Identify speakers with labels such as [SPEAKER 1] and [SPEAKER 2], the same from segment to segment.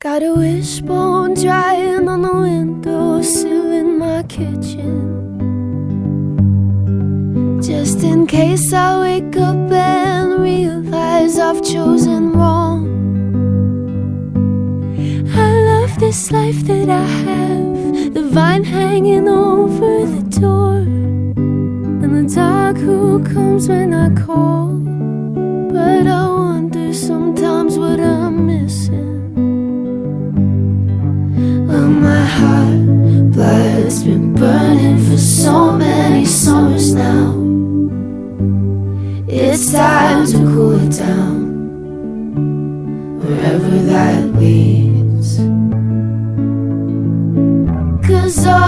[SPEAKER 1] Got a wishbone drying on the windowsill in my kitchen. Just in case I wake up and realize I've chosen wrong. I love this life that I have, the vine hanging over the door, and the dog who comes when I call. Wherever that leads. Cause all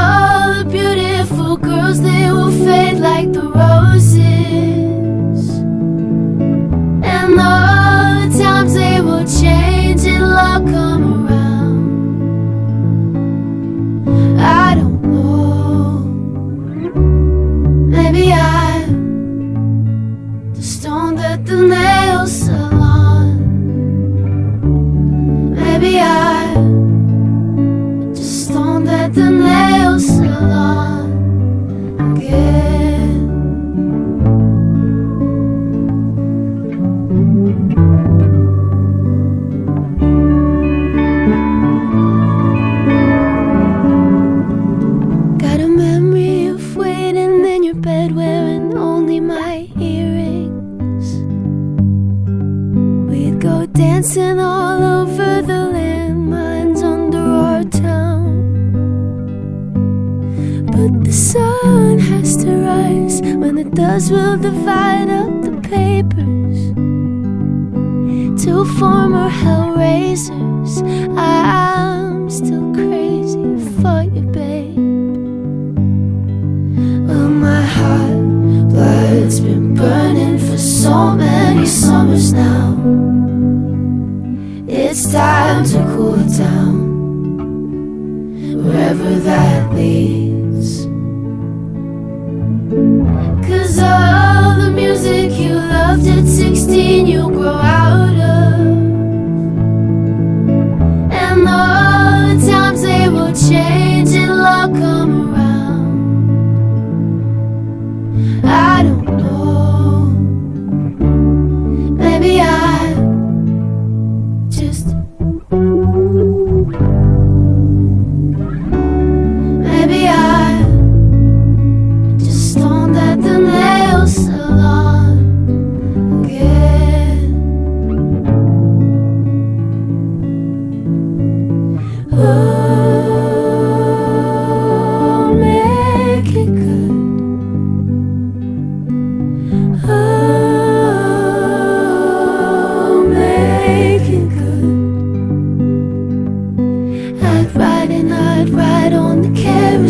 [SPEAKER 1] dancing all over the landmines under our town. But the sun has to rise. When it does, we'll divide up the papers. Two former hellraisers. I'm still crazy for you, babe. Well, my heart, blood's been burning for so many summers now. It's time to cool down, wherever that leads. Cause all the music you loved at 16, you grow out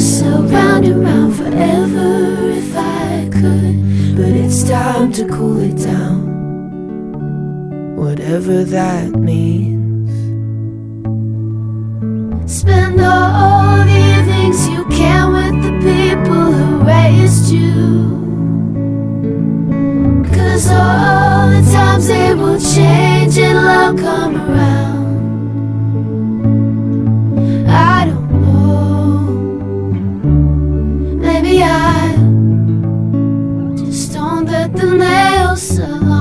[SPEAKER 1] carousel, round and round forever if I could. But it's time to cool it down, whatever that means. Spend all the evenings you can with the people who raised you. 死了。